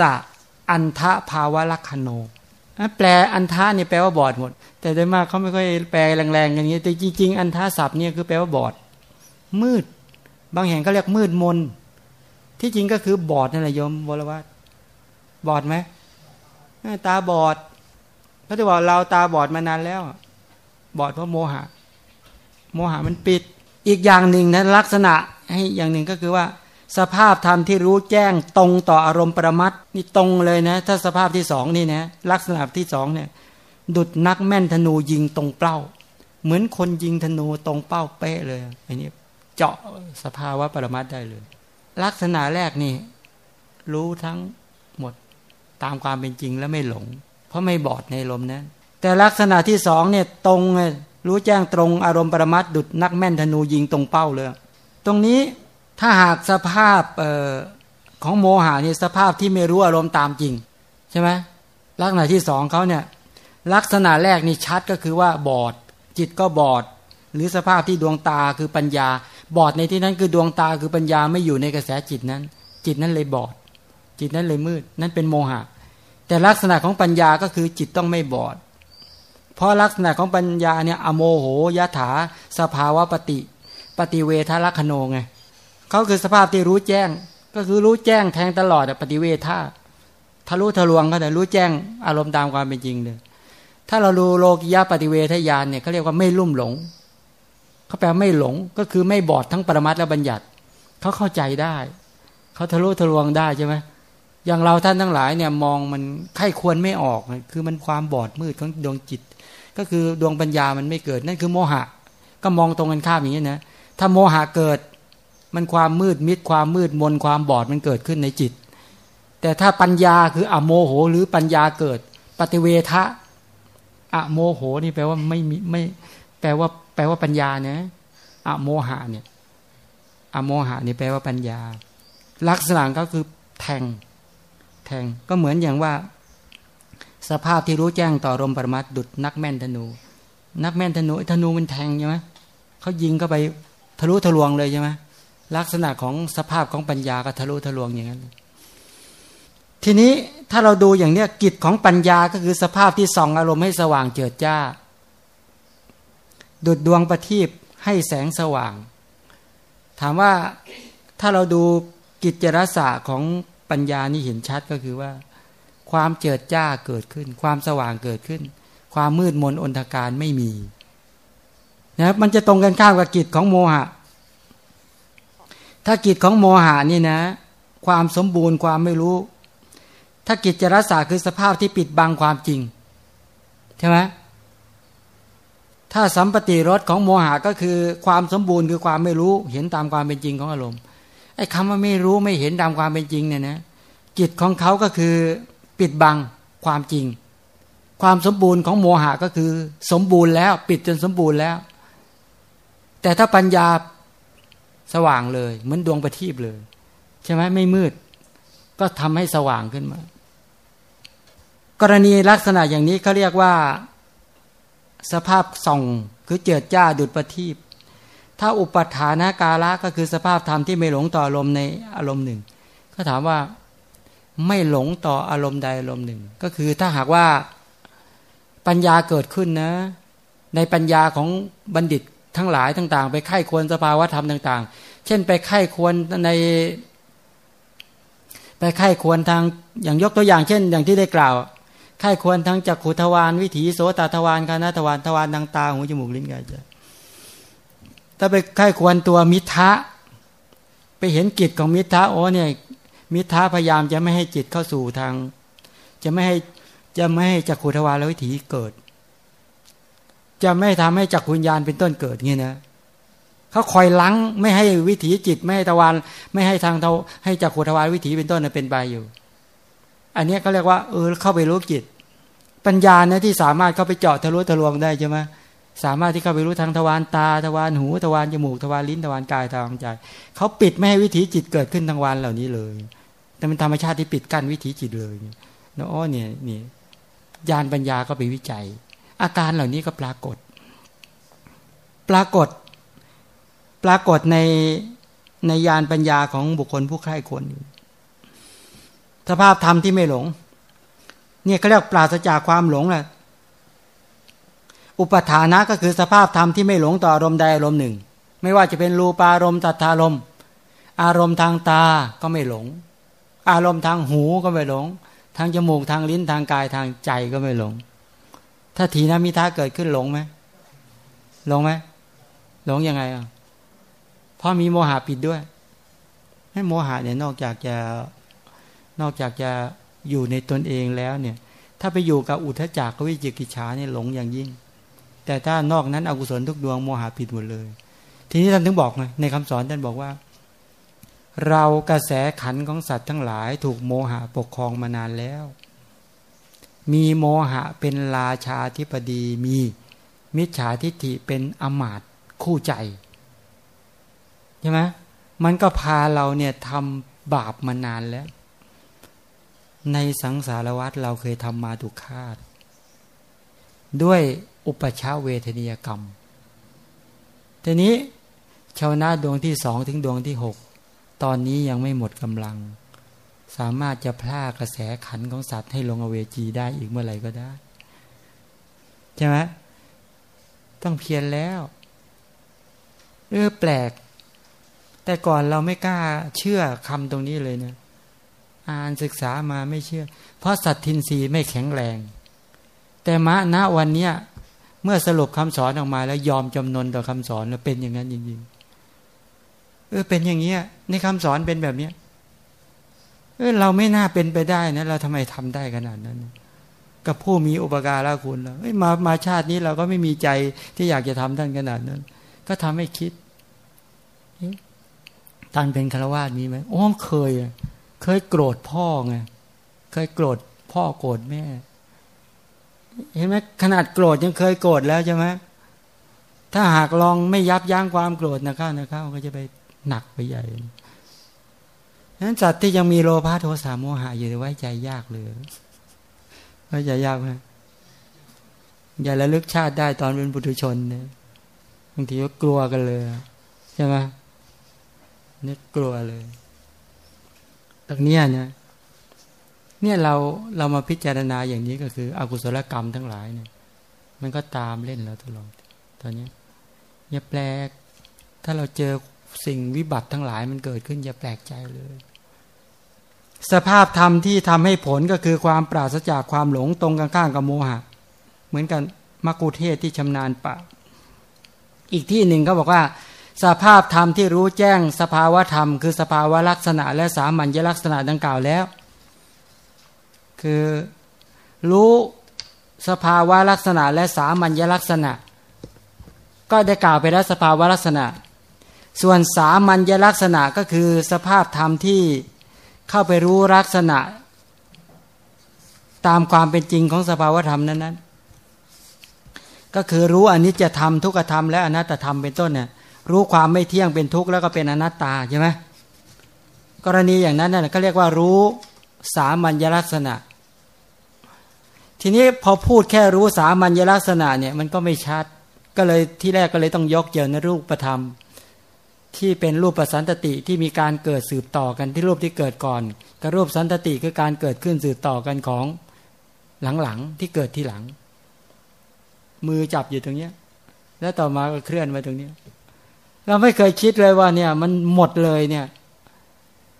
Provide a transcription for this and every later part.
จะอันทะภาวะลักขโนแปลอันทะนี่แปลว่าบอดหมด แต่โดยมากเขาไม่ค่อยแปลแรงๆอย่างนี้แต่จริง ๆ อันทะศัพท์เนี่ยคือแปลว่าบอด มืด บางแห่งก็เรียกมืดมน ที่จริงก็คือบอดนั่นแหละโยมวรวัตบอดไหมตาบอดเขาจะบอกเราตาบอดมานานแล้ว บอดเพราะโมหะ โมหะมันปิด อีกอย่างหนึ่งนะลักษณะให้อย่างหนึ่งก็คือว่า สภาพธรรมที่รู้แจ้งตรงต่ออารมณ์ประมัดนี่ตรงเลยนะ ถ้าสภาพที่สองนี่นะลักษณะที่สองเนี่ย ดุดนักแม่นธนูยิงตรงเป้า เหมือนคนยิงธนูตรงเป้าเป๊ะเลยอันนี้เจาะสภาวะปรมัตได้เลย ลักษณะแรกนี่ รู้ทั้งหมดตามความเป็นจริงแล้วไม่หลง เพราะไม่บอดในลมนั้นแต่ลักษณะที่สองเนี่ยตรงรู้แจ้งตรงอารมณ์ปรมัตดุดนักแม่นธนูยิงตรงเป้าเลย ตรงนี้ ถ้าหากสภาพออของโมหะนี่สภาพที่ไม่รู้อารมณ์ตามจริง ใช่ไหมลักษณะที่สองเขาเนี่ย ลักษณะแรกนี่ชัดก็คือว่าบอด จิตก็บอด หรือสภาพที่ดวงตาคือปัญญา บอดในที่นั้นคือดวงตาคือปัญญาไม่อยู่ในกระแสจิตนั้น จิตนั้นเลยบอด จิตนั้นเลยมืด นั่นเป็นโมหะ แต่ลักษณะของปัญญาก็คือจิตต้องไม่บอด เพราะลักษณะของปัญญาเนี่ยอโมโหยถา สภาวะปฏิ ปฏิเวทลักขโนไง เขาคือสภาพที่รู้แจ้ง ก็คือรู้แจ้งแทงตลอดปฏิเวทธาทะลุทะลวงก็แต่รู้แจ้งอารมณ์ตามความเป็นจริงเลยถ้าเราดูโลกิยาปฏิเวทญาณเนี่ยเขาเรียกว่าไม่ลุ่มหลงเขาแปลไม่หลงก็คือไม่บอดทั้งปรมัตและบัญญัติเขาเข้าใจได้เขาทะลุทะลวงได้ใช่ไหมอย่างเราท่านทั้งหลายเนี่ยมองมันไข้ควรไม่ออก คือมันความบอดมืดของดวงจิต ก็คือดวงปัญญามันไม่เกิดนั่นคือโมหะ ก็มองตรงกันข้ามอย่างนี้นะถ้าโมหะเกิด มันความมืดมิดความมืดมนความบอดมันเกิดขึ้นในจิต แต่ถ้าปัญญาคืออโมโหหรือปัญญาเกิด ปฏิเวทะอโมโหนี่แปลว่าไม่มีไม่แปลว่าแปลว่าปัญญาเนะอโมหะเนี่ยอโมหะนี่แปลว่าปัญญา ลักษณะก็คือแทงแทงก็เหมือนอย่างว่า สภาพที่รู้แจ้งต่อรมปรมัตดุดนักแม่นธนู นักแม่นธนูธนูมันแทงใช่ไหมเขายิงเข้าไปทะลุทะลวงเลยใช่ไหม ลักษณะของสภาพของปัญญาก็ทะลุทะลวงอย่างนั้น ทีนี้ถ้าเราดูอย่างเนี้ยกิจของปัญญาก็คือสภาพที่ส่องอารมณ์ให้สว่างเจิดจ้า ดุดดวงประทีปให้แสงสว่าง ถามว่าถ้าเราดูกิจรสะของปัญญานี่เห็นชัดก็คือว่า ความเจิดจ้าเกิดขึ้น ความสว่างเกิดขึ้น ความมืดมนอนทการไม่มีนะมันจะตรงกันข้ามกับกิจของโมหะ ถ้ากิจของโมหานี่นะ ความสมบูรณ์ความไม่รู้ ถ้ากิจจรสาคือสภาพที่ปิดบังความจริง ใช่ไหมถ้าสัมปติรสของโมหะก็คือความสมบูรณ์คือความไม่รู้ เห็นตามความเป็นจริงของอารมณ์ไอ้คำว่าไม่รู้ไม่เห็นตามความเป็นจริงเนี่ยนะกิจของเขาก็คือปิดบังความจริง ความสมบูรณ์ของโมหะก็คือ สมบูรณ์แล้ว ปิดจนสมบูรณ์แล้ว แต่ถ้าปัญญา สว่างเลย เหมือนดวงประทีปเลย ใช่ไหมไม่มืด ก็ทำให้สว่างขึ้นมา กรณีลักษณะอย่างนี้เขาเรียกว่าสภาพส่องคือเจิดจ้าดุดประทีปถ้าอุปทานากาละก็คือสภาพธรรมที่ไม่หลงต่ออารมณ์ในอารมณ์หนึ่ง ก็ถามว่าไม่หลงต่ออารมณ์ใดอารมณ์หนึ่ง ก็คือถ้าหากว่าปัญญาเกิดขึ้นนะ ในปัญญาของบัณฑิต ทั้งหลายต่างๆ ไปไข้ควรสภาวธรรมต่าง ๆ เช่นไปไข้ควรใน ไปไข้ควรทางอย่างยกตัวอย่างเช่น อย่างที่ได้กล่าวไข้ควรทางจักขุทวารวิถีโสตทวารคานาทวารทวารทางตาหูจมูกลิ้นกายใจถ้าไปไข้ควรตัวมิทะไปเห็นกิจของมิทะโอ้เนี่ยมิทะพยายามจะไม่ให้จิตเข้าสู่ทาง จะไม่ให้จะไม่ให้จักขุทวารและวิถีเกิด จะไม่ทำให้จักรุญญาณเป็นต้นเกิดงี้นะเขาคอยล้างไม่ให้วิถีจิต ไม่ให้ตะวัน ไม่ให้ทางเทาให้จักขุทวารวิถีเป็นต้นเป็นไปอยู่ อันนี้เขาเรียกว่าเออเข้าไปรู้จิต ปัญญาเนี่ยที่สามารถเข้าไปเจาะทะลุทะลวงได้ใช่ไหมสามารถที่เข้าไปรู้ทางทวารตาทวารหูทวารจมูกทวารลิ้นทวารกายทวารใจเขาปิดไม่ให้วิถีจิตเกิดขึ้นทางวันเหล่านี้เลย แต่เป็นธรรมชาติที่ปิดกั้นวิถีจิตเลยเนาะเนี่ยนี่ญาณปัญญาก็ไปวิจัย อาการเหล่านี้ก็ปรากฏ ปรากฏ ปรากฏในในยานปัญญาของบุคคลผู้ใคร่ควรสภาพธรรมที่ไม่หลง เนี่ยเขาเรียกปราศจากความหลงแหละอุปทานะก็คือสภาพธรรมที่ไม่หลงต่ออารมณ์ใดอารมณ์หนึ่ง ไม่ว่าจะเป็นรูปารมณ์ตัทธารมณ์ อารมณ์ทางตาก็ไม่หลง อารมณ์ทางหูก็ไม่หลง ทางจมูกทางลิ้นทางกายทางใจก็ไม่หลง ถ้าทีนามิทาเกิดขึ้นหลงไหมหลงไหมหลงยังไงอะเพราะมีโมหะปิดด้วยให้โมหะเนี่ยนอกจากจะนอกจากจะอยู่ในตนเองแล้วเนี่ย ถ้าไปอยู่กับอุทจักวิจิกิจฉาเนี่ยหลงอย่างยิ่ง แต่ถ้านอกนั้นอกุศลทุกดวงโมหะปิดหมดเลย ทีนี้ท่านถึงบอกไงในคำสอนท่านบอกว่า เรากระแสขันของสัตว์ทั้งหลายถูกโมหะปกครองมานานแล้ว มีโมหะเป็นราชาธิปดีมี มิจฉาทิฏฐิเป็นอมาตคู่ใจใช่ไหมมันก็พาเราเนี่ยทำบาปมานานแล้ว ในสังสารวัฏเราเคยทำมาถูกคาดด้วยอุปชาเวทนียกรรม ทีนี้ชาวนาดวงที่สองถึงดวงที่หกตอนนี้ยังไม่หมดกำลัง สามารถจะพลากระแสขันของสัตว์ให้ลงอเวจีได้อีกเมื่อไหร่ก็ได้ ใช่ไหมต้องเพียรแล้วเออแปลก แต่ก่อนเราไม่กล้าเชื่อคำตรงนี้เลยเนะอ่านศึกษามาไม่เชื่อ เพราะสัตทินรีไม่แข็งแรง แต่มะณวันเนี้ยเมื่อสรุปคำสอนออกมาแล้วยอมจำนนต่อคำสอนแล้วเป็นอย่างนั้นจริงๆเออเป็นอย่างเงี้ยในคำสอนเป็นแบบเนี้ย เออเราไม่น่าเป็นไปได้นะ เราทำไมทำได้ขนาดนั้นกับผู้มีอุปการะคุณเรามามาชาตินี้เราก็ไม่มีใจที่อยากจะทำท่านขนาดนั้น ก็ทำให้คิดท่านเป็นคารวาสมีไหมโอ้เคยเคยโกรธพ่อไงเคยโกรธพ่อโกรธแม่ เห็นไหมขนาดโกรธยังเคยโกรธแล้วใช่ไหมถ้าหากลองไม่ยับยั้งความโกรธนะครับนะครับก็จะไปหนักไปใหญ่ นั้นสัตว์ที่ยังมีโลภะโทสะโมหะอยู่ไว้ใจยากเลยไว้ใจยากไหมอย่าระลึกชาติได้ตอนเป็นบุตรชนเนี่ยบางทีก็กลัวกันเลยใช่ไหมนี่กลัวเลยตรงนี้เนี่ยเนี่ยเราเรามาพิจารณาอย่างนี้ก็คือ อกุศลกรรมทั้งหลายเนี่ย มันก็ตามเล่นเราตลอดตอนนี้อย่าแปลกถ้าเราเจอ สิ่งวิบัติทั้งหลายมันเกิดขึ้นอย่าแปลกใจเลย สภาพธรรมที่ทำให้ผลก็คือความปราศจากความหลงตรงกันข้างกับโมหะ เหมือนกันมักกุเทศที่ชำนาญปะ อีกที่หนึ่งเขาบอกว่า สภาพธรรมที่รู้แจ้งสภาวะธรรม คือสภาวะลักษณะ และสามัญลักษณะดังกล่าวแล้ว คือรู้สภาวะลักษณะและสามัญลักษณะ ก็ได้กล่าวไปแล้วสภาวะลักษณะ ส่วนสามัญลักษณะก็คือสภาพธรรมที่เข้าไปรู้ลักษณะ ตามความเป็นจริงของสภาวธรรมนั้นๆ ก็คือรู้อนิจจธรรมทุกธรรมและอนัตตธรรมเป็นต้นเนี่ยรู้ความไม่เที่ยงเป็นทุกข์แล้วก็เป็นอนัตตาใช่ไหมกรณีอย่างนั้นน่ะก็เรียกว่ารู้สามัญลักษณะ ทีนี้พอพูดแค่รู้สามัญลักษณะเนี่ยมันก็ไม่ชัด ก็เลยที่แรกก็เลยต้องยกเจอนรูปธรรม ที่เป็นรูปประสันตติที่มีการเกิดสืบต่อกันที่รูปที่เกิดก่อนกับรูปสันตติคือการเกิดขึ้นสืบต่อกันของหลังๆที่เกิดที่หลัง มือจับอยู่ตรงเนี้ย แล้วต่อมาก็เคลื่อนมาตรงเนี้ย เราไม่เคยคิดเลยว่าเนี่ย มันหมดเลยเนี่ย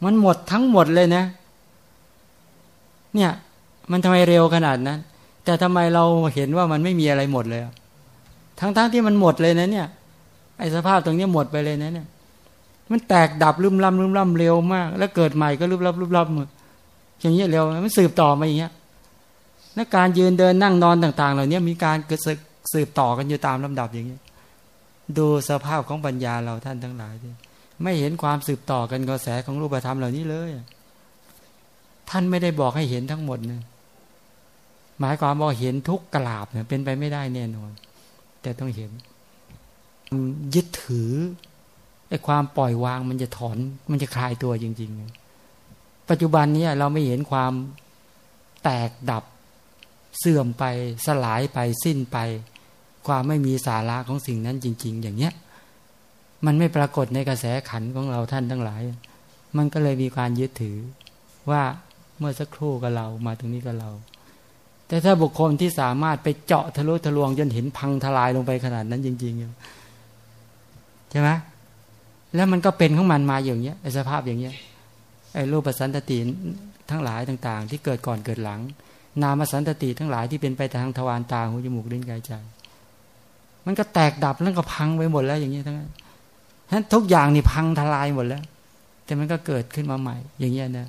มันหมดทั้งหมดเลยนะ เนี่ย มันทำไมเร็วขนาดนั้น แต่ทำไมเราเห็นว่ามันไม่มีอะไรหมดเลย ทั้งๆทที่มันหมดเลยนะเนี่ยไอ้สภาพตรงนี้หมดไปเลยนะเนี่ย มันแตกดับลืมล่ำลืมล่ำเร็วมาก แล้วเกิดใหม่ก็ลืมล่ำลืมล่ำอย่างเงี้ยเร็วมันสืบต่อมาอย่างเงี้ยและการยืนเดินนั่งนอนต่าง ๆ เหล่านี้มีการเกิดสืบต่อกันอยู่ตามลำดับอย่างเงี้ยดูสภาพของปัญญาเราท่านทั้งหลายดิไม่เห็นความสืบต่อกันกระแสของรูปธรรมเหล่านี้เลย ท่านไม่ได้บอกให้เห็นทั้งหมดนะหมายความว่าเห็นทุกกลาบเนี่ยเป็นไปไม่ได้แน่นอน แต่ต้องเห็นยึดถือ ไอ้ความปล่อยวางมันจะถอน มันจะคลายตัวจริง ๆ ปัจจุบันนี้เราไม่เห็นความแตกดับเสื่อมไปสลายไปสิ้นไป ความไม่มีสาระของสิ่งนั้นจริง ๆ อย่างเนี้ย มันไม่ปรากฏในกระแสขันของเราท่านทั้งหลาย มันก็เลยมีการยึดถือว่าเมื่อสักครู่กับเรามาตรงนี้กับเรา แต่ถ้าบุคคลที่สามารถไปเจาะทะลุทะลวงจนเห็นพังทลายลงไปขนาดนั้นจริง ๆ ใช่ไหม แล้วมันก็เป็นของมันมาอย่างเงี้ยไอ้สภาพอย่างเงี้ยไอ้รูปสันตติทั้งหลายต่าง ๆ ที่เกิดก่อนเกิดหลัง นามสันตติทั้งหลายที่เป็นไปทางทวารตาหูจมูกลิ้นกายใจ มันก็แตกดับแล้วก็พังไปหมดแล้วอย่างเงี้ยทั้งนั้นทั้นทุกอย่างนี่พังทลายหมดแล้ว แต่มันก็เกิดขึ้นมาใหม่ อย่างเงี้ยนะ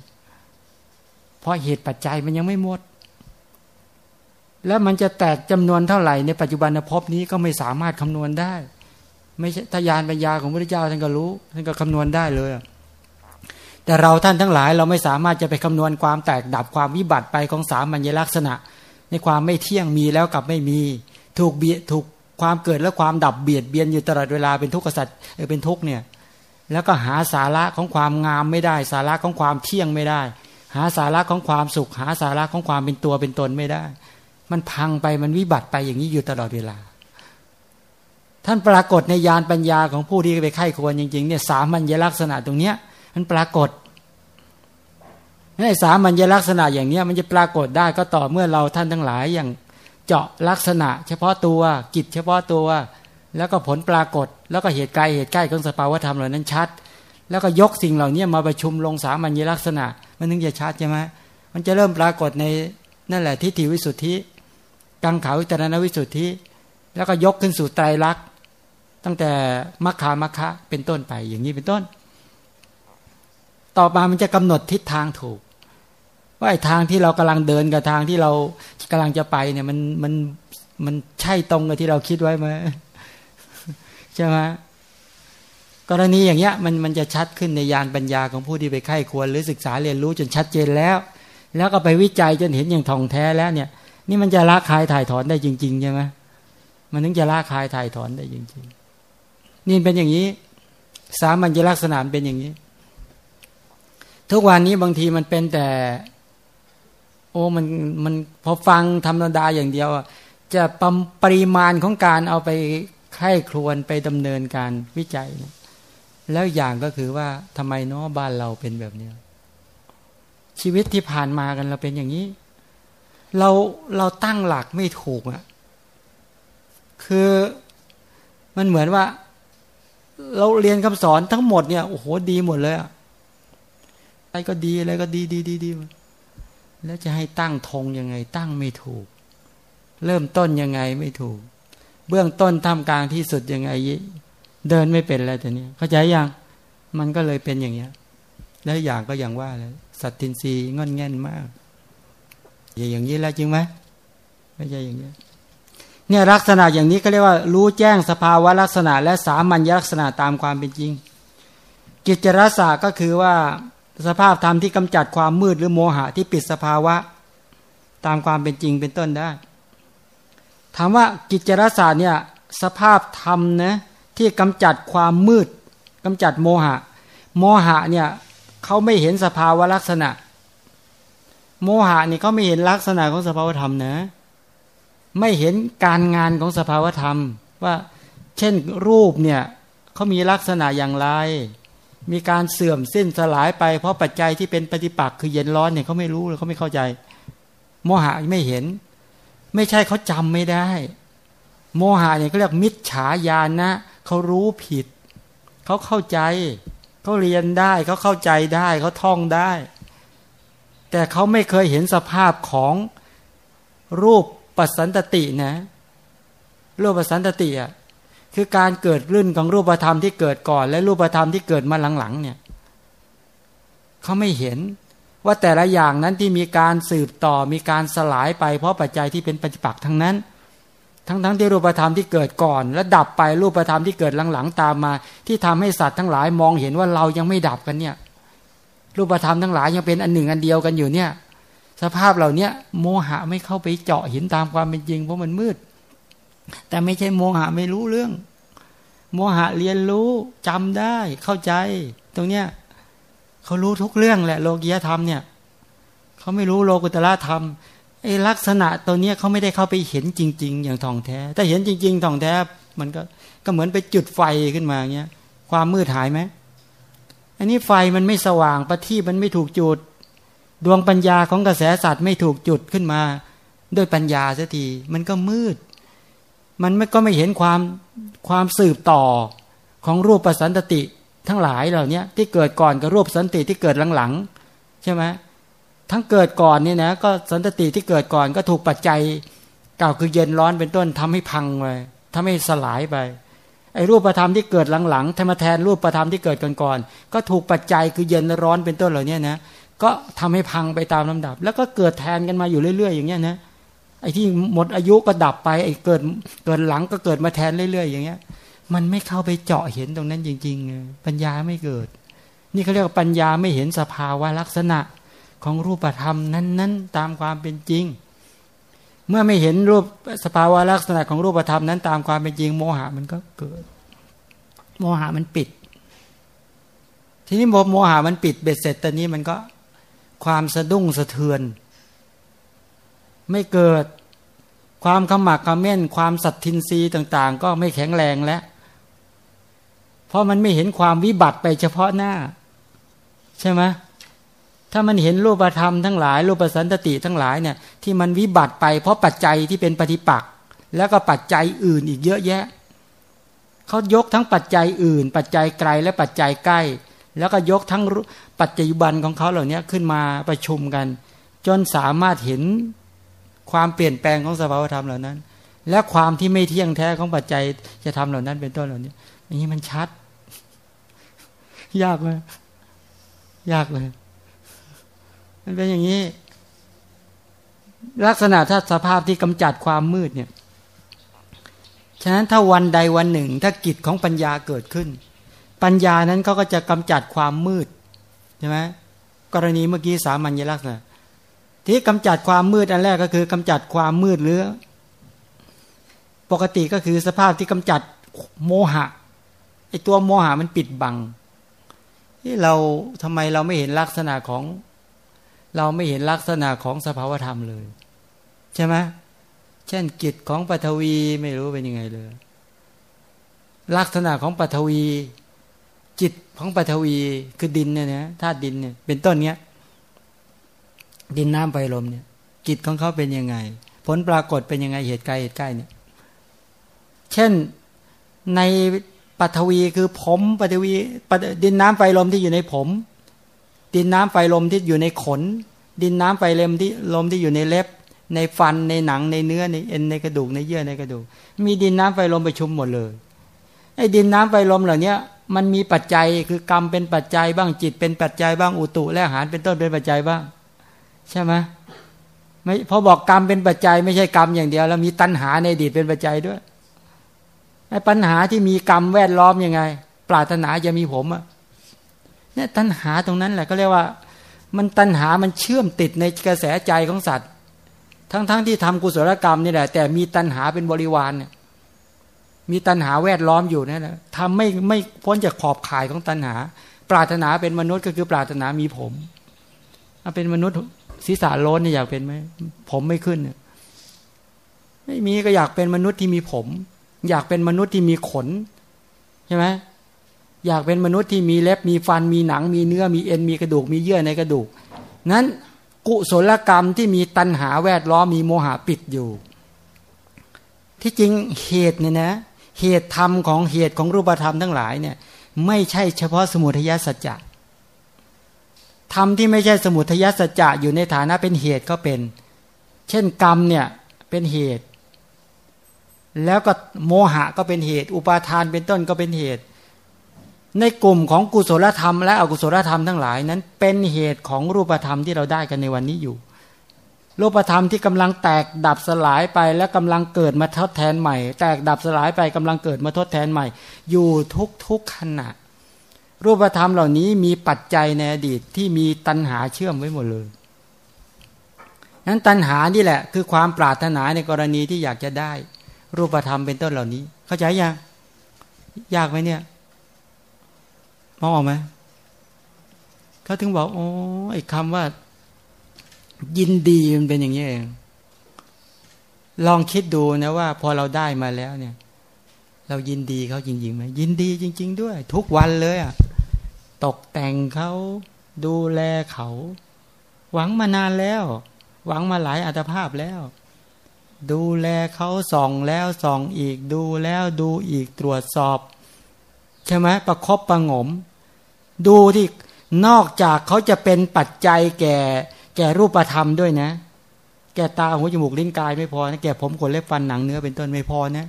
เพราะเหตุปัจจัยมันยังไม่หมด แล้วมันจะแตกจำนวนเท่าไหร่ในปัจจุบันภพนี้ก็ไม่สามารถคำนวณได้ ไม่ใช่ทยานปัญญาของพระเจ้าท่านก็รู้ท่านก็คำนวณได้เลยแต่เราท่านทั้งหลายเราไม่สามารถจะไปคำนวณความแตกดับความวิบัติไปของสามัญลักษณะ ในความไม่เที่ยงมีแล้วกับไม่มี ถูกเบียถูกความเกิดและความดับเบียดเบียนอยู่ตลอดเวลาเป็นทุกข์สัตว์เป็นทุกข์เนี่ยแล้วก็หาสาระของความงามไม่ได้ สาระของความเที่ยงไม่ได้ หาสาระของความสุข หาสาระของความเป็นตัวเป็นตนไม่ได้ มันพังไปมันวิบัติไปอย่างนี้อยู่ตลอดเวลา ท่านปรากฏในยานปัญญาของผู้ที่ไปไข้ควรจริงๆเนี่ยสามัญลักษณะตรงเนี้ยมันปรากฏในสามัญลักษณะอย่างเนี้ยมันจะปรากฏได้ก็ต่อเมื่อเราท่านทั้งหลายอย่างเจาะลักษณะ เฉพาะตัวกิจเฉพาะตัว แล้วก็ผลปรากฏ แล้วก็เหตุไกลเหตุใกล้ของสภาวธรรมเหล่านั้นชัด แล้วก็ยกสิ่งเหล่านี้มาประชุมลงสามัญลักษณะ มันถึงจะชัดใช่ไหมมันจะเริ่มปรากฏในนั่นแหละทิฏฐิวิสุทธิกังขาวิจารณวิสุทธิ แล้วก็ยกขึ้นสู่ไตรลักษณ์ ตั้งแต่มัคคามัคคะเป็นต้นไป อย่างนี้เป็นต้น ต่อมามันจะกำหนดทิศทางถูก ว่าไอ้ทางที่เรากำลังเดินกับทางที่เรากำลังจะไปเนี่ย มันมันมันใช่ตรงกับที่เราคิดไว้ไหมใช่ไหมกรณีอย่างเงี้ยมันมันจะชัดขึ้นในยานปัญญาของผู้ที่ไปไข้ควรหรือศึกษาเรียนรู้จนชัดเจนแล้ว แล้วก็ไปวิจัยจนเห็นอย่างท่องแท้แล้วเนี่ย นี่มันจะละคายถ่ายถอนได้จริงๆใช่ไหมมันถึงจะละคายถ่ายถอนได้จริง ๆ นี่เป็นอย่างนี้ สามัญลักษณะเป็นอย่างนี้ ทุกวันนี้บางทีมันเป็นแต่ โอ้มันมันพอฟังธรรมดาอย่างเดียวจะปริมาณของการเอาไปไข้ครวนไปดำเนินการวิจัยนะแล้วอย่างก็คือว่าทำไมเนาะบ้านเราเป็นแบบนี้ชีวิตที่ผ่านมากันเราเป็นอย่างนี้ เราเราตั้งหลักไม่ถูกอะ่ะ คือมันเหมือนว่า เราเรียนคำสอนทั้งหมดเนี่ยโอ้โหดีหมดเลยอะอะไรก็ดีอะไรก็ดีดีดีดีแล้วจะให้ตั้งธงยังไง ตั้งไม่ถูก เริ่มต้นยังไงไม่ถูก เบื้องต้นทำกลางที่สุดยังไง เดินไม่เป็นแล้วแต่นี้เข้าใจยังมันก็เลยเป็นอย่างเงี้ย แล้วอย่างก็อย่างว่าเลยสัตตินรีงอนแง่นมาก อย่างนี้แล้วจริงไหมไม่ใช่อย่างนี้ เนี่ยลักษณะอย่างนี้ก็เรียกว่ารู้แจ้งสภาวะลักษณะ และสามัญลักษณะตามความเป็นจริง กิจรสาก็คือว่าสภาพธรรมที่กำจัดความมืดหรือโมหะที่ปิดสภาวะ ตามความเป็นจริงเป็นต้นได้ ถามว่ากิจรศาสตร์เนี่ยสภาพธรรมนะที่กำจัดความมืดกำจัดโมหะ โมหะเนี่ยเขาไม่เห็นสภาวะลักษณะ โมหะนี่เขาไม่เห็นลักษณะของสภาวธรรมนะ ไม่เห็นการงานของสภาวธรรม ว่าเช่นรูปเนี่ยเขามีลักษณะอย่างไร มีการเสื่อมสิ้นสลายไป เพราะปัจจัยที่เป็นปฏิปักษ์คือเย็นร้อนเนี่ยเขาไม่รู้เลยเขาไม่เข้าใจ โมหะไม่เห็น ไม่ใช่เขาจำไม่ได้ โมหะเนี่ยเขาเรียกมิจฉาญาณนะเขารู้ผิดเขาเข้าใจเขาเรียนได้เขาเข้าใจได้เขาท่องได้ แต่เขาไม่เคยเห็นสภาพของรูป ปัสสันตตินะรูปปัสสันตติอะคือการเกิดรื่นของรูปธรรมที่เกิดก่อน และรูปธรรมที่เกิดมาหลังๆเนี่ยเขาไม่เห็นว่าแต่ละอย่างนั้นที่มีการสืบต่อมีการสลายไป เพราะปัจจัยที่เป็นปัจจุบันทั้งนั้น ทั้งทั้งที่รูปธรรมที่เกิดก่อน และดับไปรูปธรรมที่เกิดหลังๆตามมา ที่ทำให้สัตว์ทั้งหลายมองเห็นว่าเรายังไม่ดับกันเนี่ย รูปธรรมทั้งหลายยังเป็นอันหนึ่งอันเดียวกันอยู่เนี่ย สภาพเหล่านี้โมหะไม่เข้าไปเจาะเห็นตามความเป็นจริงเพราะมันมืด แต่ไม่ใช่โมหะไม่รู้เรื่อง โมหะเรียนรู้จำได้เข้าใจ ตรงเนี้ยเขารู้ทุกเรื่องแหละโลกียธรรมเนี่ยเขาไม่รู้โลกุตละธรรมไอ้ลักษณะตัวเนี้ยเขาไม่ได้เข้าไปเห็นจริง ๆ อย่างท่องแท้ถ้าเห็นจริง ๆท่องแท้ มันก็ก็เหมือนไปจุดไฟขึ้นมาเงี้ย ความมืดหายไหมอันนี้ไฟมันไม่สว่างประทีปมันไม่ถูกจุด ดวงปัญญาของกระแสสัตว์ไม่ถูกจุดขึ้นมา ด้วยปัญญาเสักทีมันก็มืด มันไม่ก็ไม่เห็นความความสืบต่อของรูปประสันตติทั้งหลายเหล่านี้ที่เกิดก่อนกับรูปสันติที่เกิดหลังๆใช่ไหมทั้งเกิดก่อนนี่นะก็สันตติที่เกิดก่อนก็ถูกปัจจัยเก่าคือเย็นร้อนเป็นต้นทำให้พังไปทำให้สลายไปไอ้รูปประธรรมที่เกิดหลังๆทำมาแทนรูปประธรรมที่เกิดก่อนๆก็ถูกปัจจัยคือเย็นร้อนเป็นต้นเหล่านี้นะ ก็ทำให้พังไปตามลำดับ แล้วก็เกิดแทนกันมาอยู่เรื่อย ๆ อย่างเงี้ยนะไอ้ที่หมดอายุก็ดับไปไอ้เกิดเกิดหลังก็เกิดมาแทนเรื่อย ๆ อย่างเงี้ย มันไม่เข้าไปเจาะเห็นตรงนั้นจริง ๆ ปัญญาไม่เกิด นี่เขาเรียกว่าปัญญาไม่เห็นสภาวะลักษณะของรูปธรรมนั้น ๆ ตามความเป็นจริง เมื่อไม่เห็นรูปสภาวะลักษณะของรูปธรรมนั้น ตามความเป็นจริง โมหะมันก็เกิด โมหะมันปิด ทีนี้โมหะมันปิดเบ็ดเสร็จตอนนี้มันก็ ความสะดุ้งสะเทือน ไม่เกิดความขมักขม้น ความสัตทินรีต่าง ๆ ก็ไม่แข็งแรงแล้ว เพราะมันไม่เห็นความวิบัติไปเฉพาะหน้า ใช่ไหมถ้ามันเห็นรูปธรรมทั้งหลายรูปสันตติทั้งหลายเนี่ยที่มันวิบัติไปเพราะปัจจัยที่เป็นปฏิปักษ์แล้วก็ปัจจัยอื่นอีกเยอะแยะเขายกทั้งปัจจัยอื่น ปัจจัยไกลและปัจจัยใกล้ แล้วก็ยกทั้งปัจจัยบันของเขาเหล่านี้ขึ้นมาประชุมกัน จนสามารถเห็นความเปลี่ยนแปลงของสภาวธรรมเหล่านั้น และความที่ไม่เที่ยงแท้ของปัจจัยจะทำเหล่านั้นเป็นต้นเหล่านี้นี้มันชัด ยากไหมยากเลย มันเป็นอย่างนี้ ลักษณะถ้าสภาพที่กำจัดความมืดเนี่ย ฉะนั้นถ้าวันใดวันหนึ่ง ถ้ากิจของปัญญาเกิดขึ้น ปัญญานั้นเขาก็จะกำจัดความมืดใช่ไหมกรณีเมื่อกี้สามัญลักษณะที่กำจัดความมืดอันแรกก็คือกำจัดความมืดหรือปกติก็คือสภาพที่กำจัดโมหะไอตัวโมหะมันปิดบังที่เราทำไมเราไม่เห็นลักษณะของ เราไม่เห็นลักษณะของสภาวธรรมเลย ใช่ไหมเช่นกิจของปฐวีไม่รู้เป็นยังไงเลย ลักษณะของปฐวี จิตของปฐวีคือดินเนี่ยนะธาตุดินเนี่ยเป็นต้นเนี้ย ดินน้ำไฟลมเนี่ยกิจของเขาเป็นยังไง ผลปรากฏเป็นยังไงเหตุใกล้เหตุใกล้เนี่ย เช่นในปฐวีคือผมปฐวีดินน้ำไฟลมที่อยู่ในผม ดินน้ำไฟลมที่อยู่ในขน ดินน้ำไฟลมที่ลมที่อยู่ในเล็บ ในฟันในหนังในเนื้อในเอ็นในกระดูกในเยื่อในกระดูก มีดินน้ำไฟลมไปชุมหมดเลยไอ้ดินน้ำไฟลมเหล่านี้ มันมีปัจจัยคือกรรมเป็นปัจจัยบ้างจิต เป็นปัจจัยบ้างอุตุและอาหารเป็นต้นเป็นปัจจัยบ้าง ใช่ไหมไม่พอบอกกรรมเป็นปัจจัย ไม่ใช่กรรมอย่างเดียว แล้วมีตัณหาในอดีตเป็นปัจจัยด้วยไอ้ปัญหาที่มีกรรมแวดล้อมยังไง ปรารถนาจะมีผมอะเนี่ยตัณหาตรงนั้นแหละก็เรียกว่า มันตัณหามันเชื่อมติดในกระแสใจของสัตว์ ทั้งๆทที่ทำกุศลกรรมนี่แหละ แต่มีตัณหาเป็นบริวารเนี่ย มีตัณหาแวดล้อมอยู่นั่นแหละทำไม่ไม่พ้นจากขอบข่ายของตัณหา ปรารถนาเป็นมนุษย์ก็คือปรารถนามีผมเป็นมนุษย์ศีรษะโล้นเนี่ยอยากเป็นไหมผมไม่ขึ้นเนี่ยไม่มีก็อยากเป็นมนุษย์ที่มีผม อยากเป็นมนุษย์ที่มีขนใช่ไหมอยากเป็นมนุษย์ที่มีเล็บมีฟันมีหนัง มีเนื้อมีเอ็นมีกระดูกมีเยื่อในกระดูก นั้นกุศลกรรมที่มีตัณหาแวดล้อมมีโมหะปิดอยู่ ที่จริงเหตุเนี่ยนะ เหตุธรรมของเหตุของรูปธรรมทั้งหลายเนี่ยไม่ใช่เฉพาะสมุทัยสัจจะธรรมที่ไม่ใช่สมุทัยสัจจะอยู่ในฐานะเป็นเหตุก็เป็น เช่นกรรมเนี่ยเป็นเหตุ แล้วก็โมหะก็เป็นเหตุ อุปาทานเป็นต้นก็เป็นเหตุ ในกลุ่มของกุศลธรรม และอกุศลธรรมทั้งหลายนั้น เป็นเหตุของรูปธรรมที่เราได้กันในวันนี้อยู่ รูปธรรมที่กำลังแตกดับสลายไปและกำลังเกิดมาทดแทนใหม่ แตกดับสลายไปกำลังเกิดมาทดแทนใหม่ อยู่ทุกทุกขณะ รูปธรรมเหล่านี้มีปัจจัยในอดีตที่มีตัณหาเชื่อมไว้หมดเลยนั้นตัณหานี่แหละ คือความปรารถนาในกรณีที่อยากจะได้ รูปธรรมเป็นต้นเหล่านี้ เข้าใจยังยากไหมเนี่ยมองออกไหมเขาถึงบอกโอ้ไอ้คำว่า ยินดีมันเป็นอย่างนี้เอง ลองคิดดูนะว่า พอเราได้มาแล้วเนี่ย เรายินดีเขาจริงๆไหมยินดีจริง ๆ ด้วย ทุกวันเลยอะตกแต่งเขาดูแลเขา หวังมานานแล้ว หวังมาหลายอัตภาพแล้ว ดูแลเขาส่องแล้วส่องอีกดูแล้วดูอีกตรวจสอบ ใช่ไหมประครบประงม ดูที่นอกจากเขาจะเป็นปัจจัยแก่ แก่รูปธรรมด้วยนะ แก่ตาหูจมูกลิ้นกายไม่พอนะแก่ผมขนเล็บฟันหนังเนื้อเป็นต้นไม่พอนะ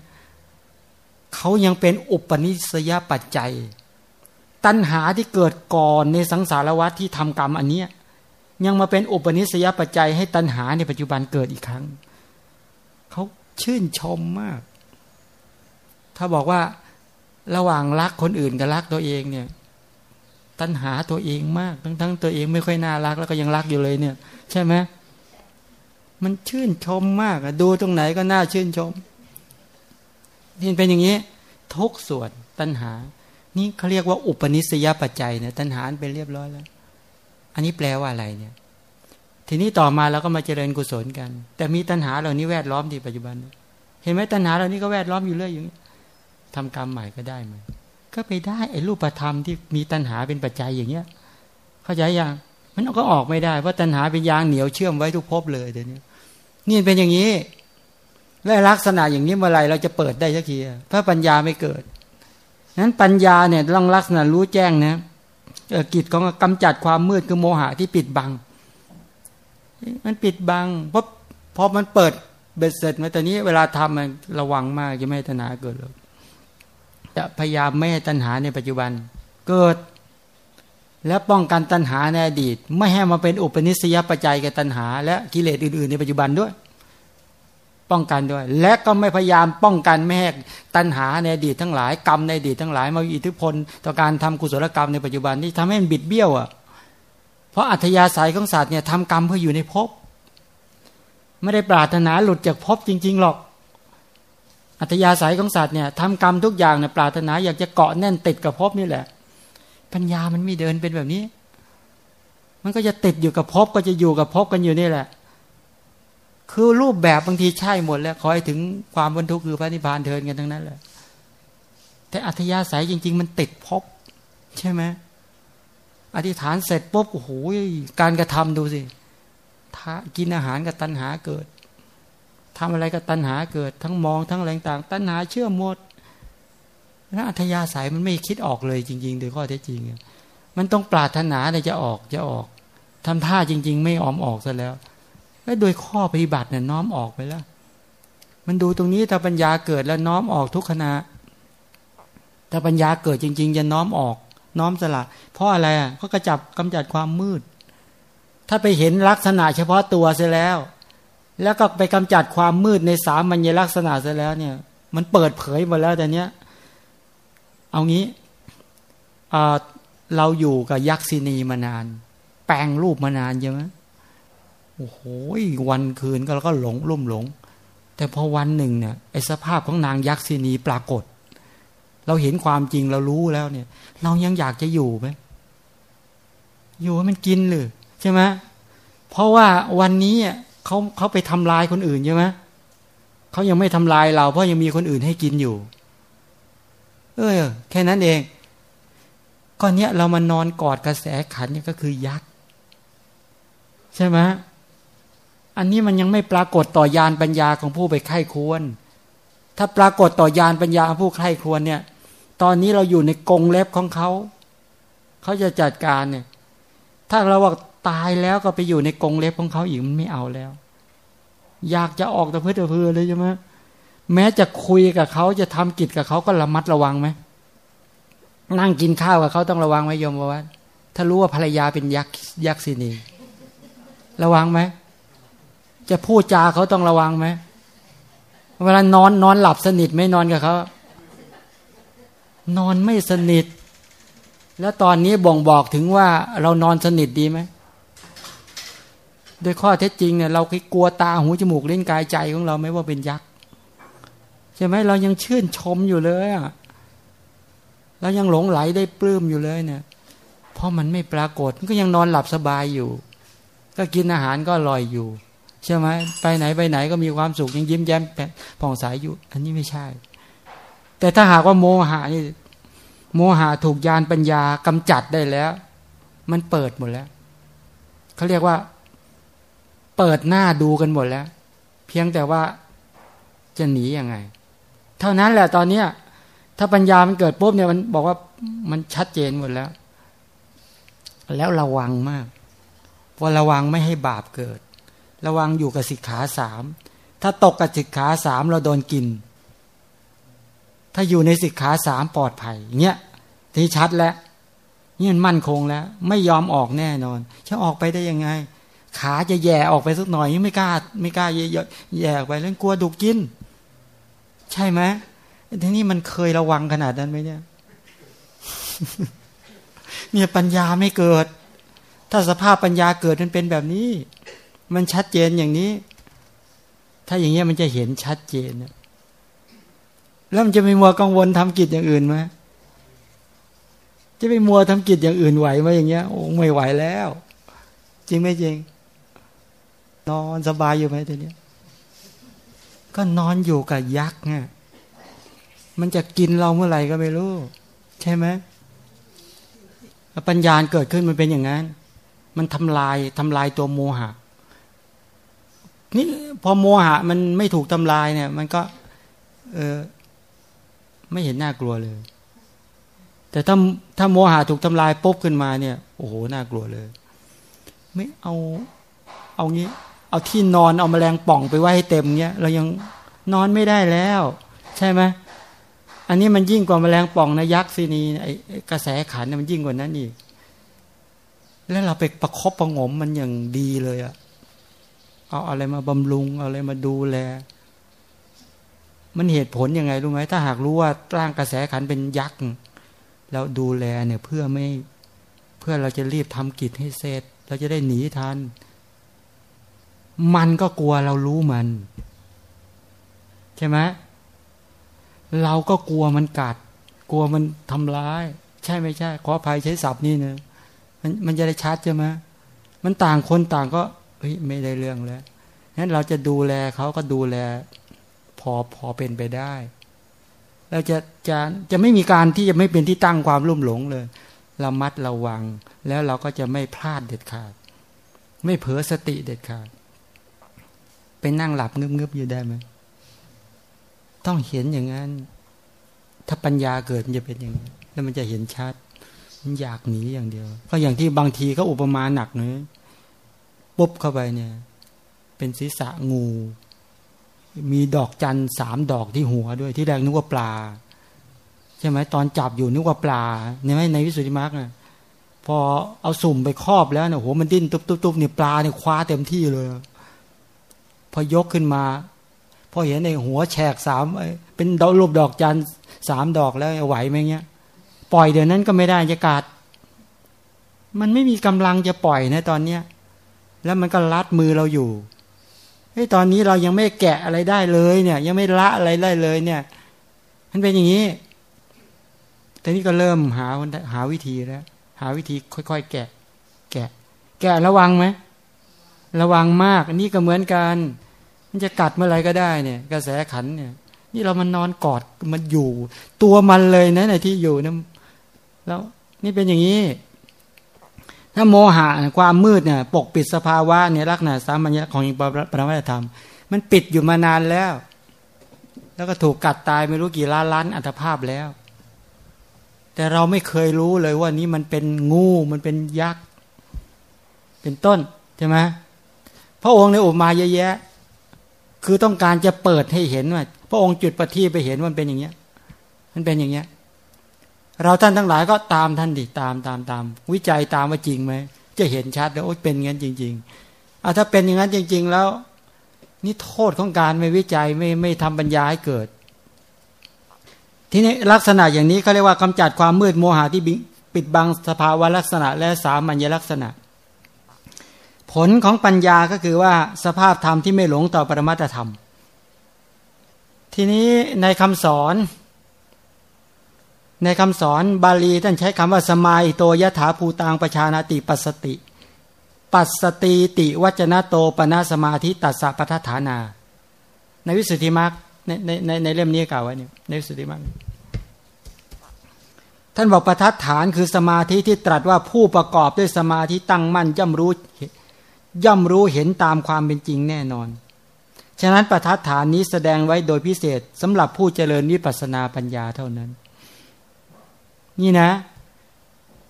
เขายังเป็นอุปนิสัยปัจจัย ตัณหาที่เกิดก่อนในสังสารวัฏที่ทำกรรมอันเนี้ยยังมาเป็นอุปนิสัยปัจจัยให้ตัณหาในปัจจุบันเกิดอีกครั้ง เขาชื่นชมมาก ถ้าบอกว่าระหว่างรักคนอื่นกับรักตัวเองเนี่ย ตัณหาตัวเองมาก ทั้งทั้งตัวเองไม่ค่อยน่ารัก แล้วก็ยังรักอยู่เลยเนี่ย ใช่ไหมมันชื่นชมมากดูตรงไหนก็น่าชื่นชมนี่เป็นอย่างนี้ ทุกส่วนตัณหา นี่เขาเรียกว่าอุปนิสยปัจจัยเนี่ยตัณหาเป็นเรียบร้อยแล้ว อันนี้แปลว่าอะไรเนี่ย ทีนี้ต่อมาเราก็มาเจริญกุศลกัน แต่มีตัณหาเหล่านี้แวดล้อมที่ปัจจุบัน เห็นไหมตัณหาเหล่านี้ก็แวดล้อมอยู่เรื่อยอยู่ทำกรรมใหม่ก็ได้ไหม ก็ไปได้ไอ้รูปธรรมที่มีตัณหาเป็นปัจจัยอย่างเงี้ย เข้าใจยังมันก็ออกไม่ได้เพราะตัณหาเป็นยางเหนียวเชื่อมไว้ทุกภพเลยเดี๋ยวนี้นี่เป็นอย่างนี้ และลักษณะอย่างนี้เมื่อไรเราจะเปิดได้สักทีพระปัญญาไม่เกิดนั้นปัญญาเนี่ยต้องลักษณะรู้แจ้งนะกิจของกำจัดความมืดคือโมหะที่ปิดบัง มันปิดบังเพราะพอมันเปิดเบ็ดเสร็จมาแต่นี้เวลาทำมันระวังมากจะไม่ให้ตัณหาเกิดเลย จะพยายามไม่ให้ตัณหาในปัจจุบัน เกิด และป้องกันตัณหาในอดีต ไม่ให้มาเป็นอุปนิสัยปัจจัยแก่ตัณหา และกิเลสอื่น ๆ ในปัจจุบันด้วย ป้องกันด้วย และก็ไม่พยายามป้องกันไม่ให้ตัณหาในอดีตทั้งหลายกรรมในอดีตทั้งหลายมาอิทธิพล ต่อการทำกุศลกรรมในปัจจุบันที่ทำให้มันบิดเบี้ยวอะเพราะอัธยาศัยของสัตว์เนี่ยทำกรรมเพื่ออยู่ในภพไม่ได้ปรารถนาหลุดจากภพจริง ๆ หรอก อัธยาศัยของสัตว์เนี่ยทำกรรมทุกอย่างเนี่ยปรารถนาอยากจะเกาะแน่นติดกับภพนี่แหละ ปัญญามันไม่เดินเป็นแบบนี้ มันก็จะติดอยู่กับภพก็จะอยู่กับภพกันอยู่นี่แหละ คือรูปแบบบางทีใช่หมดแล้วขอให้ถึงความบรรทุกคือพระนิพพานเทินกันทั้งนั้นแหละแต่อัธยาศัยจริง ๆ มันติดภพใช่ไหมอธิษฐานเสร็จปุ๊บโอ้โหการกระทำดูสิกินอาหารกับตัณหาเกิด ทำอะไรกับตัณหาเกิดทั้งมองทั้งอะไรต่างตัณหาเชื่อหมดแล้วอัธยาศัยมันไม่คิดออกเลยจริง ๆ โดยข้อเท็จจริง มันต้องปรารถนาเลยจะออกจะออกทำท่าจริง ๆ ไม่ออมออกซะแล้วแล้วโดยข้อปฏิบัติเนี่ยน้อมออกไปแล้ว มันดูตรงนี้ถ้าปัญญาเกิดแล้วน้อมออกทุกขณะถ้าปัญญาเกิดจริง ๆ จะน้อมออก น้อมสละ เพราะอะไรอะก็กระจับกำจัดความมืด ถ้าไปเห็นลักษณะเฉพาะตัวเสียแล้ว แล้วก็ไปกำจัดความมืดในสามัญลักษณะเสียแล้วเนี่ย มันเปิดเผยหมดแล้วแต่เนี้ย เอางี้เราอยู่กับยักษินีมานาน แปลงรูปมานานใช่ไหมโอ้โหวันคืนก็แล้วก็หลงลุ่มหลง แต่พอวันหนึ่งเนี่ยไอสภาพของนางยักษินีปรากฏ เราเห็นความจริงเรารู้แล้วเนี่ย เรายังอยากจะอยู่ไหมอยู่ให้มันกินหรือใช่ไหมเพราะว่าวันนี้ เขาเขาไปทำลายคนอื่นใช่ไหมเขายังไม่ทำลายเรา เพราะยังมีคนอื่นให้กินอยู่ เออ แค่นั้นเองก็เนี้ยเรามานอนกอดกระแสขันเนี่ยก็คือยักษ์ใช่ไหมอันนี้มันยังไม่ปรากฏต่อยานปัญญาของผู้ไปไข้ควร ถ้าปรากฏต่อยานปัญญาผู้ไข้ควรเนี่ย ตอนนี้เราอยู่ในกรงเล็บของเขา เขาจะจัดการเนี่ย ถ้าเราว่า ตายแล้วก็ไปอยู่ในกรงเล็บของเขาอีกมันไม่เอาแล้ว อยากจะออกตะเพื่อตะเพื่อเลยใช่ไหมแม้จะคุยกับเขาจะทำกิจกับเขาก็ระมัดระวังไหมนั่งกินข้าวกับเขาต้องระวังไหมโยมว่าถ้ารู้ว่าภรรยาเป็นยักษ์ยักษ์สินีระวังไหมจะพูดจาเขาต้องระวังไหมเวลานอนนอนหลับสนิทไม่นอนกับเขานอนไม่สนิท แล้วตอนนี้บ่งบอกถึงว่าเรานอนสนิทดีไหม โดยข้อเท็จจริงเนี่ยเราคิดกลัวตาหูจมูกเล่นกายใจของเราไม่ว่าเป็นยักษ์ใช่ไหมเรายังชื่นชมอยู่เลยอะเรายังหลงไหลได้ปลื้มอยู่เลยเนี่ยเพราะมันไม่ปรากฏก็ยังนอนหลับสบายอยู่ ก็กินอาหารก็ลอยอยู่ใช่ไหมไปไหนไปไหนก็มีความสุขยังยิ้มแย้มผ่องใสยอยู่ อันนี้ไม่ใช่ แต่ถ้าหากว่าโมหะนี่โมหะถูกยานปัญญากำจัดได้แล้ว มันเปิดหมดแล้วเขาเรียกว่า เปิดหน้าดูกันหมดแล้ว เพียงแต่ว่าจะหนียังไง เท่านั้นแหละตอนเนี้ยถ้าปัญญามันเกิดปุ๊บเนี่ยมันบอกว่ามันชัดเจนหมดแล้ว แล้วระวังมากว่าระวังไม่ให้บาปเกิด ระวังอยู่กับสิกขาสามถ้าตกกับสิกขาสามเราโดนกิน ถ้าอยู่ในสิกขาสามปลอดภัยเนี้ยที่ชัดแล้วนี่มันมั่นคงแล้ว ไม่ยอมออกแน่นอน จะออกไปได้ยังไง ขาจะแย่ออกไปสักหน่อยไม่กล้า ไม่กล้าแย่แย่ออกไปแล้วกลัวดุกิน ใช่ไหมทีนี้มันเคยระวังขนาดนั้นไหมเนี่ย เนี่ยปัญญาไม่เกิด ถ้าสภาพปัญญาเกิดมันเป็นแบบนี้ มันชัดเจนอย่างนี้ ถ้าอย่างเงี้ยมันจะเห็นชัดเจนแล้วมันจะไม่มัวกังวลทำกิจอย่างอื่นไหมจะไปมัวทำกิจอย่างอื่นไหวไหมอย่างเงี้ยโอ้ไม่ไหวแล้ว จริงไหมจริง นอนสบายอยู่ไหมตัวนี้ก็นอนอยู่กับยักษ์ไงมันจะกินเราเมื่อไหร่ก็ไม่รู้ ใช่ไหมปัญญาเกิดขึ้นมันเป็นอย่างนั้น มันทำลายทำลายตัวโมหะ นี่พอโมหะมันไม่ถูกทำลายเนี่ย มันก็ เออไม่เห็นน่ากลัวเลย แต่ถ้าถ้าโมหะถูกทำลายปุ๊บขึ้นมาเนี่ย โอ้โหน่ากลัวเลย ไม่เอา เอางี้ เอาที่นอนเอาแมลงป่องไปไว้ให้เต็มเงี้ยเรายังนอนไม่ได้แล้ว ใช่ไหมอันนี้มันยิ่งกว่าแมลงป่องนะยักษ์ซีนีไอ้กระแสขันมันยิ่งกว่านั้นอีก แล้วเราไปประครบประงมมันอย่างดีเลยอะเอาอะไรมาบำรุงเอาอะไรมาดูแล มันเหตุผลยังไงรู้ไหมถ้าหากรู้ว่าร่างกระแสขันเป็นยักษ์แล้วดูแลเนี่ยเพื่อไม่เพื่อเราจะรีบทำกิจให้เสร็จ เราจะได้หนีทัน มันก็กลัวเรารู้มัน ใช่ไหมเราก็กลัวมันกัด กลัวมันทำร้าย ใช่ไม่ใช่ ขออภัยใช้ศัพท์นี่เนะมันมันจะได้ชัดใช่ไหมมันต่างคนต่างก็เฮ้ยไม่ได้เรื่องแล้วนั้นเราจะดูแลเขาก็ดูแล พอพอเป็นไปได้เราจะจะจะไม่มีการที่จะไม่เป็นที่ตั้งความรุ่มหลงเลยเรามัดระวัง แล้วเราก็จะไม่พลาดเด็ดขาด ไม่เผลอสติเด็ดขาด ไปนั่งหลับเงืบๆอยู่ได้ไหมต้องเห็นอย่างนั้น ถ้าปัญญาเกิดมันจะเป็นอย่างนี้แล้วมันจะเห็นชัด มันอยากหนีอย่างเดียวก็อย่างที่บางทีเขาอุปมาหนักเนยปุ๊บเข้าไปเนี่ย เป็นศีรษะงู มีดอกจันสามดอกที่หัวด้วยที่แรกนึกว่าปลา ใช่ไหมตอนจับอยู่นึกว่าปลาเนี่ยในวิสุทธิมรรคเนี่ยพอเอาสุ่มไปครอบแล้วเนี่ยโหมันดิ้นตุ๊บตุ๊บตุ๊บเนี่ยปลาเนี่ยคว้าเต็มที่เลย พอยกขึ้นมาพอเห็นในหัวแฉกสามเป็นดอกรูปดอกจันสามดอกแล้วไหวไหมเงี้ย ปล่อยเดี๋ยวนั้นก็ไม่ได้จะกัดมันไม่มีกำลังจะปล่อยนะตอนเนี้ยแล้วมันก็ลัดมือเราอยู่เฮ้ตอนนี้เรายังไม่แกะอะไรได้เลยเนี่ย ยังไม่ละอะไรได้เลยเนี่ยมันเป็นอย่างนี้แต่นี้ก็เริ่มหาหาวิธีแล้ว หาวิธีค่อยๆ แกะ แกะ แกะระวังไหม ระวังมากอันนี้ก็เหมือนกัน มันจะกัดเมื่อไรก็ได้เนี่ย กระแสขันเนี่ย นี่เรามันนอนกอดมันอยู่ ตัวมันเลยนะในที่อยู่นะแล้วนี่เป็นอย่างนี้ ถ้าโมหะความมืดเนี่ยปกปิดสภาวะเนี่ยลักษณะสามัญญของปรมัตธรรม มันปิดอยู่มานานแล้ว แล้วก็ถูกกัดตายไม่รู้กี่ล้านล้านอัตภาพแล้ว แต่เราไม่เคยรู้เลยว่านี้มันเป็นงูมันเป็นยักษ์ เป็นต้นใช่ไหม พระองค์ในอุมาเยอะแยะ คือต้องการจะเปิดให้เห็นว่า พระองค์จุดประทีปไปเห็นว่ามันเป็นอย่างเงี้ย มันเป็นอย่างเงี้ย เราท่านทั้งหลายก็ตามท่านดิตามตามตาม วิจัยตามว่าจริงไหมจะเห็นชัดแล้วโอ้เป็นงั้นจริงๆเอาถ้าเป็นอย่างนั้นจริง ๆ แล้ว นี่โทษของการไม่วิจัยไม่ไม่ทำปัญญาให้เกิด ทีนี้ลักษณะอย่างนี้เขาเรียกว่ากำจัดความมืดโมหะที่ปิดบังสภาวะลักษณะ และสามัญลักษณะ ผลของปัญญาก็คือว่าสภาพธรรมที่ไม่หลงต่อปรมัตธรรม ทีนี้ในคำสอน ในคำสอนบาลีท่านใช้คำว่าสมาอิโตยถาภูตังประชานาติปัสติ ปัสติติวัจนะโตปนาสมาธิตัสสะปัฏฐานา ในวิสุทธิมรรคในในในในเล่มนี้กล่าวไว้นี่ในวิสุทธิมรรคท่านบอกประทัดฐานคือสมาธิที่ตรัสว่าผู้ประกอบด้วยสมาธิตั้งมั่นย่ำรู้ ย่อมรู้เห็นตามความเป็นจริงแน่นอน ฉะนั้นประทัดฐานนี้แสดงไว้โดยพิเศษสำหรับผู้เจริญวิปัสนาปัญญาเท่านั้น นี่นะ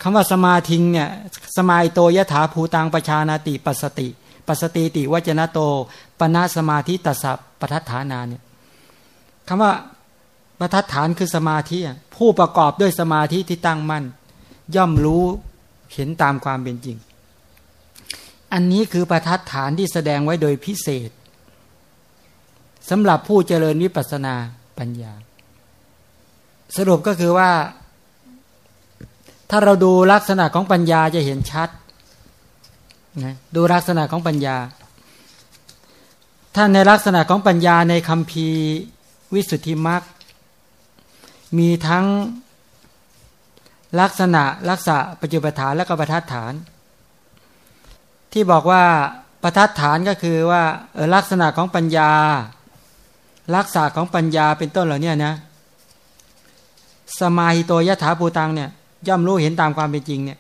คำว่าสมาธิงเนี่ยสมาโตยถาภูตังประชานาติปัสติ ปัสติติวจนะโตปนาสมาธิตัสสะปทัฏฐานาเนี่ยคำว่าปทัฏฐานคือสมาธิผู้ประกอบด้วยสมาธิที่ตั้งมั่น ย่อมรู้เห็นตามความเป็นจริง อันนี้คือประทัดฐานที่แสดงไว้โดยพิเศษสำหรับผู้เจริญวิปัสนาปัญญา สรุปก็คือว่า ถ้าเราดูลักษณะของปัญญาจะเห็นชัดนะดูลักษณะของปัญญา ถ้าในลักษณะของปัญญาในคำพีวิสุทธิมรรคมีทั้งลักษณะลักษณะปัจจุบัฐานและก็ประทัดฐาน ที่บอกว่าประทัดฐานก็คือว่าลักษณะของปัญญา ลักษณะของปัญญาเป็นต้นเหล่านี้นะสมาหิโตยถาภูตังเนี่ยย่อมรู้เห็นตามความเป็นจริงเนี่ย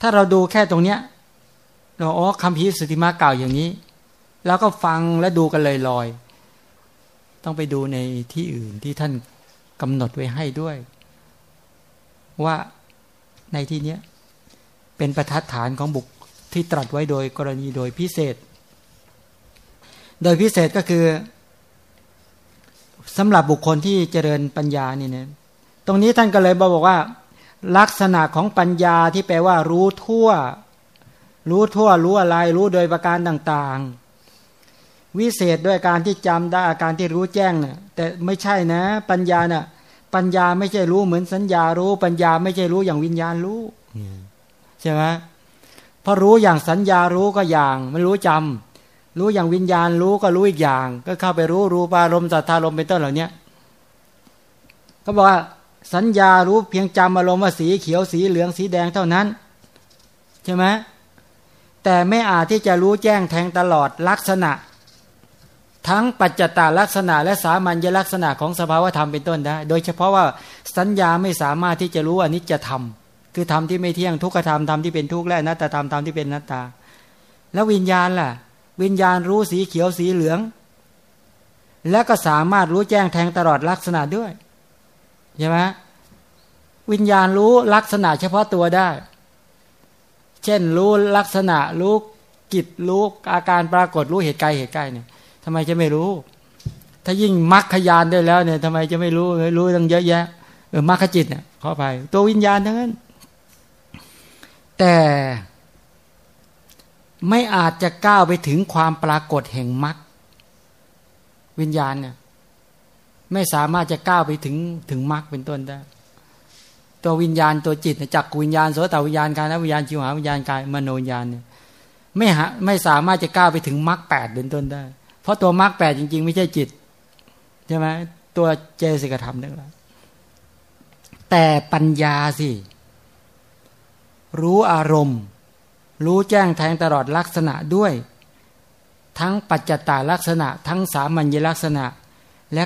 ถ้าเราดูแค่ตรงเนี้ยเราอ๋อคำพีสุติมาเก่าอย่างนี้ แล้วก็ฟังและดูกันเลยลอย ต้องไปดูในที่อื่นที่ท่านกำหนดไว้ให้ด้วย ว่าในที่เนี้ยเป็นประทัดฐานของบุค ที่ตรัสไว้โดยกรณีโดยพิเศษ โดยพิเศษก็คือสำหรับบุคคลที่เจริญปัญญานี่เนี่ยตรงนี้ท่านก็เลยบอกว่า ลักษณะของปัญญาที่แปลว่า รู้ทั่ว รู้ทั่ว รู้อะไร รู้โดยประการต่างๆ วิเศษด้วยการที่จำได้อาการที่รู้แจ้งเนะ่ยแต่ไม่ใช่นะ ปัญญาเนะ่ะปัญญาไม่ใช่รู้เหมือนสัญญารู้ ปัญญาไม่ใช่รู้อย่างวิญญาณรู้ใช่ไหม พอรู้อย่างสัญญารู้ก็อย่างไม่รู้จำรู้อย่างวิญญาณรู้ก็รู้อีกอย่าง ก็เข้าไปรู้รูปารมณ์สัทธารมณ์เป็นต้นเหล่านี้ก็บอกว่าสัญญารู้เพียงจำอารมณ์ว่าสีเขียวสีเหลืองสีแดงเท่านั้น ใช่ไหมแต่ไม่อาจที่จะรู้แจ้งแทงตลอดลักษณะ ทั้งปัจจตาลักษณะ และสามัญลักษณะของสภาวธรรมเป็นต้นได้ โดยเฉพาะว่าสัญญาไม่สามารถที่จะรู้อนิจจธรรม คือธรรมที่ไม่เที่ยงทุกขธรรมธรรมที่เป็นทุกข์และนัตธรรมธรรมที่เป็นนัตตา แล้ววิญญาณล่ะ วิญญาณรู้สีเขียวสีเหลือง แล้วก็สามารถรู้แจ้งแทงตลอดลักษณะด้วยใช่ไหมวิญญาณรู้ลักษณะเฉพาะตัวได้ เช่นรู้ลักษณะรู้กิจรู้อาการปรากฏรู้เหตุไกลเหตุใกล้เนี่ยทำไมจะไม่รู้ ถ้ายิ่งมรรคยานได้แล้วเนี่ยทำไมจะไม่รู้รู้ตั้งเยอะแยะเออมรรคจิตเนี่ยขอไปตัววิญญาณทั้งนั้น แต่ไม่อาจจะก้าวไปถึงความปรากฏแห่งมรรควิญญาณเนี่ยไม่สามารถจะก้าวไปถึงถึงมรรคเป็นต้นได้ ตัววิญญาณตัวจิตจักวิญญาณโสตวิญญาณกายวิญญาณจิวหาวิญญาณกายมโนวิญญาณเนี่ยไม่หาไม่สามารถจะก้าวไปถึงมรรคแปดเป็นต้นได้ เพราะตัวมรรคแปดจริง ๆ ไม่ใช่จิตใช่ไหมตัวเจสิกธรรมนั่นแหละแต่ปัญญาสิ รู้อารมณ์ รู้แจ้งแทงตลอดลักษณะด้วย ทั้งปัจจตาลักษณะ ทั้งสามัญลักษณะและ